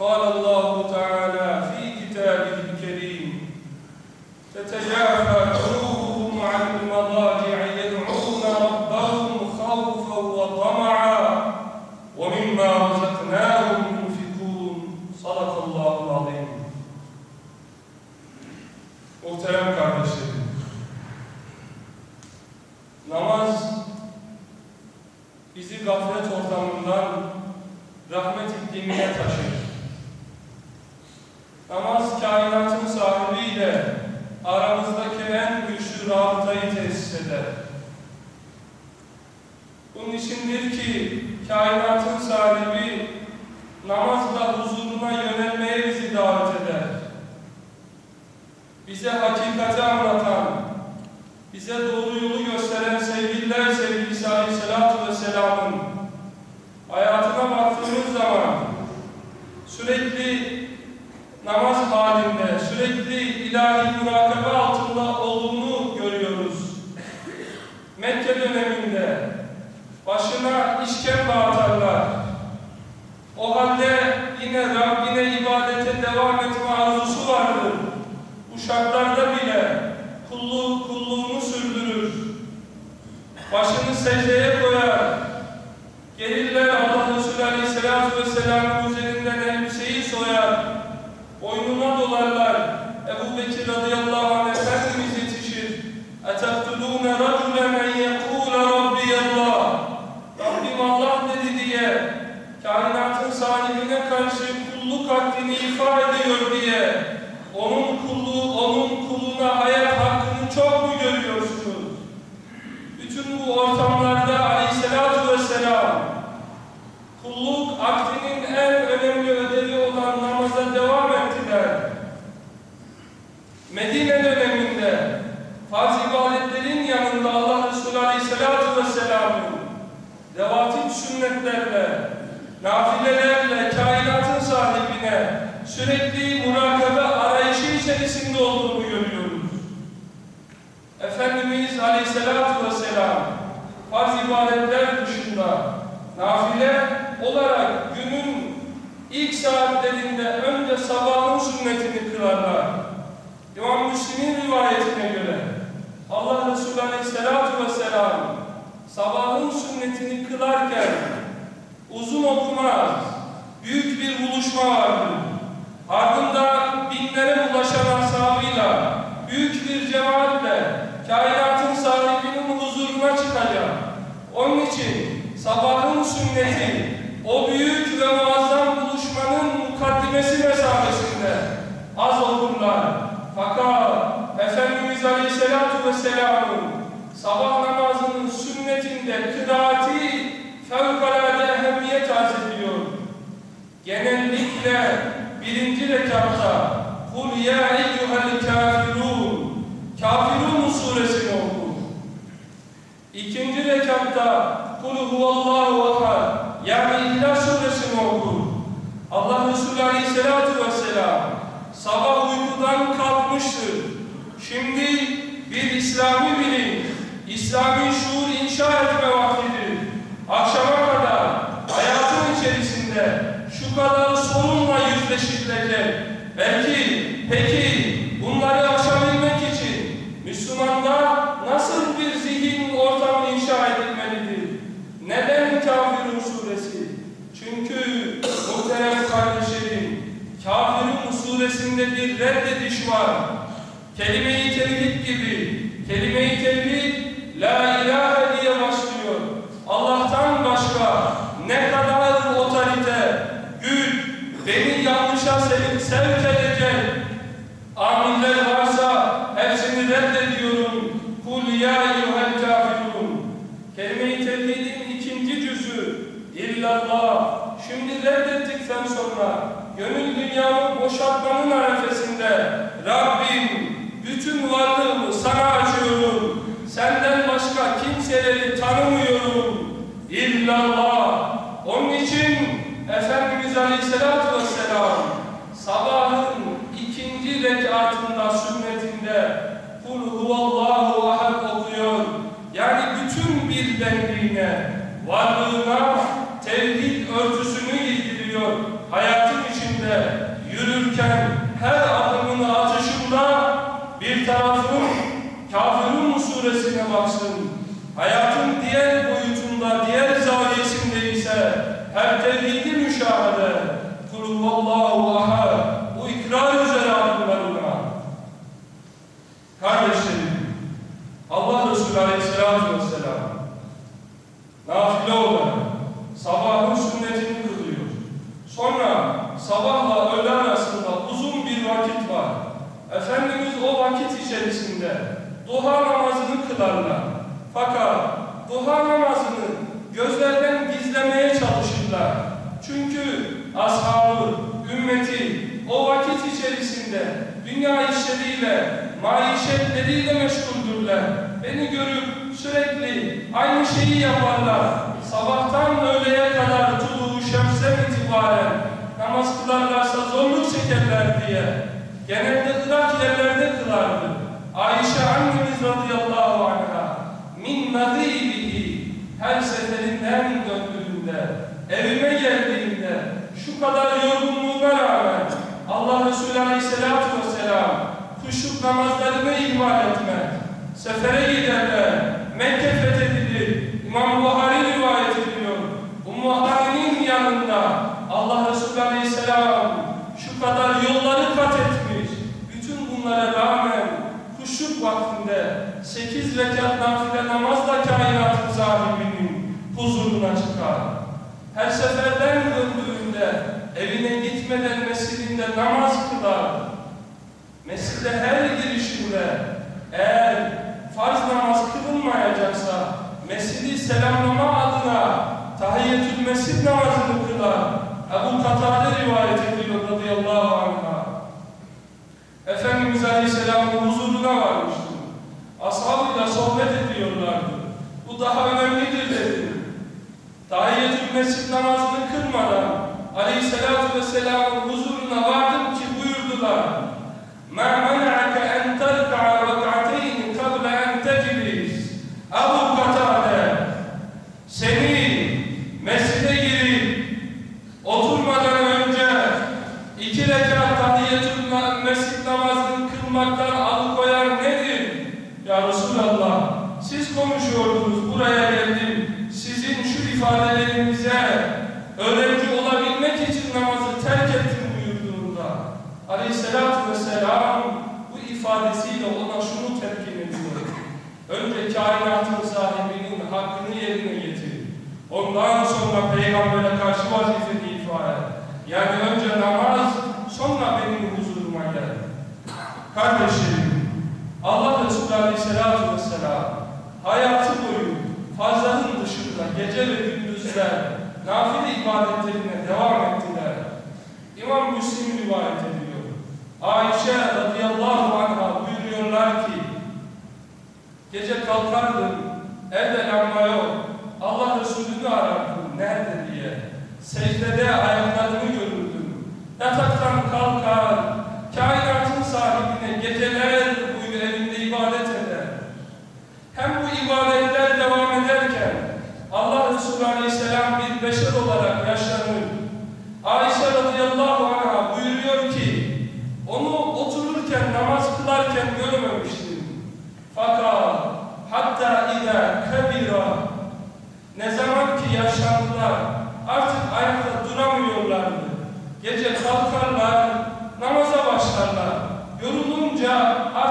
قال الله تعالى في كتابه الكريم تتجافى جنوبهم عن المضاجع يدعون ربهم خوفا وطمعا ومما رزقناهم ينفقون صدق الله العظيم Muhterem kardeşlerim, namaz bizi gaflet ortamından rahmet iklimine taşır. İçindir ki kainatın sahibi namazla huzuruna yönelmeye bizi davet eder. Bize hakikati anlatan, bize doğru yolu gösteren sevgililer sevgilisi Aleyhisselatü Vesselam'ın hayatına baktığımız zaman sürekli namaz halinde, sürekli ilahi murakabe altında kulluk akdini ifa ediyor diye onun kulluğu, onun kuluna hayat hakkını çok mu görüyorsunuz? Bütün bu ortamlarda aleyhissalatü vesselam kulluk akdinin en önemli ödevi olan namaza devam ettiler. Medine döneminde farz ibadetlerin yanında Allah Resulü Aleyhisselatü Vesselam'ın devatip sünnetlerle, nafilelerle sürekli murakabe arayışı içerisinde olduğunu görüyoruz. Efendimiz Aleyhisselatü Vesselam farz ibadetler dışında nafile olarak günün ilk saatlerinde önce sabahın sünnetini kılarlar. İmam Müslim'in rivayetine göre Allah Resulü Aleyhisselatü Vesselam sabahın sünnetini kılarken uzun okumaz, büyük bir buluşma vardır. Ardından binlere ulaşan ashabıyla büyük bir cemaatle kainatın sahibinin huzuruna çıkacak. Onun için sabahın sünneti o büyük ve muazzam buluşmanın mukaddimesi mesafesinde az okurlar. Fakat Efendimiz Aleyhisselatü Vesselam'ın sabah namazının sünnetinde kıraati fevkalade ehemmiyet arz ediyor. Genellikle birinci rekatta Kul ya eyyuhel kafirun Kafirun suresini okur. İkinci rekatta Kul huvallahu ahad yani İhlas suresini okur. Allah Resulü Aleyhisselatü Vesselam sabah uykudan kalkmıştır. Şimdi bir İslami bilim, İslami şuur inşa etme vaktidir. Akşama kadar hayatın içerisinde şu kadar sorunla yüzleşilecek. Belki, peki bunları aşabilmek için Müslümanda nasıl bir zihin ortamı inşa edilmelidir? Neden Kafirun suresi? Çünkü muhterem kardeşlerim, Kafirun suresinde bir reddediş var. Kelime-i tevhid gibi, kelime-i tevhid La ilahe diye başlıyor. Allah'tan başka ne kadar otorite, güç, beni yanlışa sevk, sevk edecek amiller varsa hepsini reddediyorum. Kul ya eyyuhel kafirun. Kelime-i tevhidin ikinci cüzü illallah. Şimdi reddettikten sonra gönül dünyamı boşaltmanın arefesinde İllallah. Onun için Efendimiz Aleyhisselatü Vesselam sabahın ikinci rekatında sünnetinde Kul huvallahu ahad okuyor. Yani bütün bir benliğine, varlığına tevhid örtüsünü giydiriyor hayatın içinde. baksın. Hayatın diğer boyutunda, diğer zaviyesinde ise her tevhidi müşahede. Kulüvallahu ahad. Bu ikrar üzere adımlarına. Kardeşlerim, Allah Resulü Aleyhisselatü Vesselam nafile olarak sabahın sünnetini kılıyor. Sonra sabahla öğle arasında uzun bir vakit var. Efendimiz o vakit içerisinde duha namazını kılarlar. Fakat duha namazını gözlerden gizlemeye çalışırlar. Çünkü ashabı, ümmeti o vakit içerisinde dünya işleriyle, maişetleriyle meşguldürler. Beni görüp sürekli aynı şeyi yaparlar. Sabahtan öğleye kadar tuluğu şemsen itibaren namaz kılarlarsa zorluk çekerler diye. Genelde Resulü Aleyhisselatü Vesselam kuşluk namazlarını ihmal etme. Sefere giderler. Mekke fethedilir. İmam Buhari rivayet ediyor. Ummu Hani'nin yanında Allah Resulü Aleyhisselam şu kadar yolları kat etmiş. Bütün bunlara rağmen kuşluk vaktinde sekiz rekat nafile namazla kainatın sahibinin huzuruna çıkar. Her seferden döndüğünde evine gitmeden mescidinde namaz kılar. Mescide her girişinde eğer farz namaz kılınmayacaksa mescidi selamlama adına tahiyyetül mescid namazını kılar. Ebu Katade rivayet ediyor radıyallahu anh'a. Efendimiz Aleyhisselam'ın huzuruna varmıştı. Ashabıyla sohbet ediyorlardı. Bu daha önemlidir dedi. Tahiyyetül mescid namazını kılmadan Aleyhisselatü Vesselam'ın huzuruna vardım ki buyurdular. مَا konuşuyordunuz buraya geldim. Sizin şu ifadelerinize öğrenci olabilmek için namazı terk ettim buyurduğunda Aleyhisselatü Vesselam bu ifadesiyle ona şunu telkin ediyor. Önce kainatın sahibinin hakkını yerine getir. Ondan sonra peygambere karşı vazifeni ifa et. Yani önce namaz, sonra benim huzuruma gel. Kardeşlerim, Allah Resulü Aleyhisselatü Vesselam hayatı boyu farzların dışında gece ve gündüzler nafile ibadetlerine devam ettiler. İmam Müslim rivayet ediyor. Ayşe radıyallahu anh'a buyuruyorlar ki gece kalkardım evde lamba yok. Allah Resulü'nü arardım nerede diye. Secdede ayaklarını görürdüm. Yataktan kalkar, kainatın sahibine geceler boyu evinde ibadet eder. Hem bu ibadetler devam ederken Allah Resulü Aleyhisselam bir beşer olarak yaşlanır. Ayşe radıyallahu anh'a buyuruyor ki onu otururken namaz kılarken görmemiştim. Fakat hatta ida kabira ne zaman ki yaşlandılar artık ayakta duramıyorlardı. Gece kalkarlar, namaza başlarlar. Yorulunca artık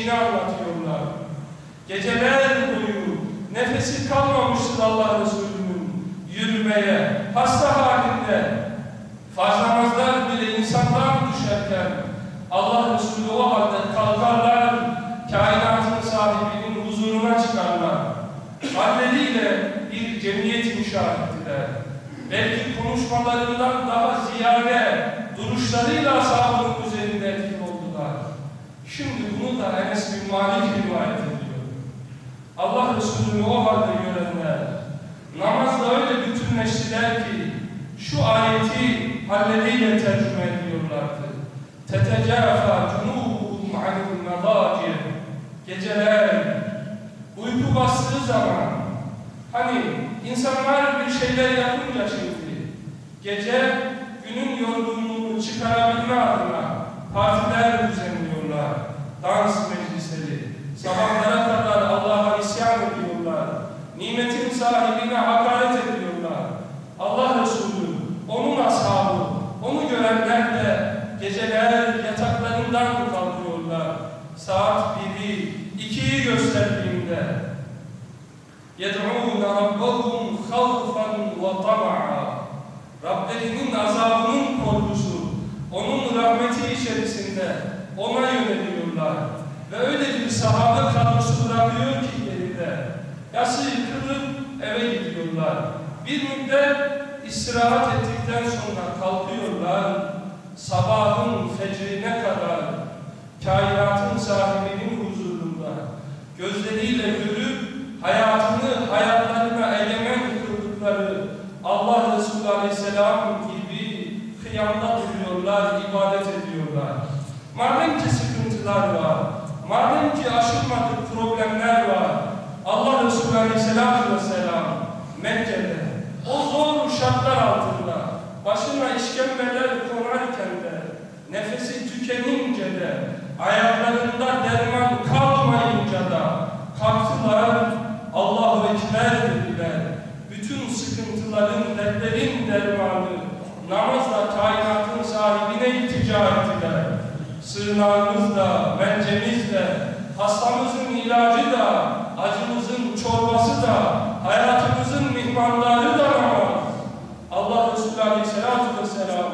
şiştiğini anlatıyorlar. Geceler boyu nefesi kalmamıştır Allah Resulü'nün yürümeye, hasta halinde. Farz namazlar bile insanlar düşerken Allah Resulü o halde kalkarlar, kainatın sahibinin huzuruna çıkarlar. Halleriyle bir cemiyet inşa. Belki konuşmalarından daha ziyade duruşlarıyla ashabının da Enes bin Malik rivayet ediyor. Allah Resulü'nü o halde görenler namazda öyle bütünleştiler ki şu ayeti halleriyle tercüme ediyorlardı. Tetecafa cunubuhum anil medaci Geceler uyku bastığı zaman hani insanlar bir şeyler yapınca şimdi gece günün yorgunluğunu çıkarabilme adına partiler düzenliyorlar Dans meclisleri. Sabahlara kadar Allah'a isyan ediyorlar. Nimetin sahibine hakaret ediyorlar. Allah Resulü, onun ashabı, onu görenler de geceler yataklarından kalkıyorlar. Saat biri, ikiyi gösterdiğinde يَدْعُونَ رَبَّهُمْ خَوْفًا وَطَمَعًا Rablerinin azabının korkusu, onun rahmeti içerisinde ona yöneliyorlar. Ve öyle bir sahabe kadrosu bırakıyor ki geride. Yası yıkılıp eve gidiyorlar. Bir müddet istirahat ettikten sonra kalkıyorlar. Sabahın fecrine kadar kainatın sahibinin huzurunda gözleriyle görüp hayatını hayatlarına egemen kıldıkları Allah Resulü Aleyhisselam gibi kıyamda duruyorlar, ibadet ediyorlar. Madem ki sıkıntılar var, madem ki aşılmadık problemler var, Allah Resulü Aleyhisselatü Vesselam Mekke'de o zor şartlar altında başına işkembeler konarken de nefesi tükenince de ayaklarında derman kalmayınca da kalktılar Allahu Ekber dediler. Bütün sıkıntıların, dertlerin dermanı namazla kainatın sahibine iltica ettiler. Sığınağımız da, mencemiz de, hastamızın ilacı da, acımızın çorbası da, hayatımızın mihmanları da namaz. Allah Resulü Aleyhisselatü Vesselam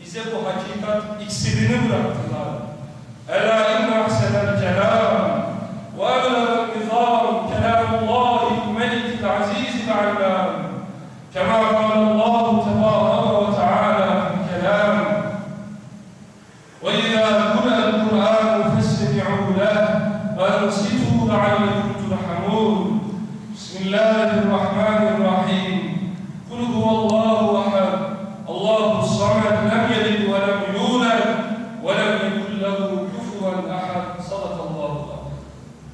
bize bu hakikat iksirini bıraktılar. Ela inne ahsenel kelam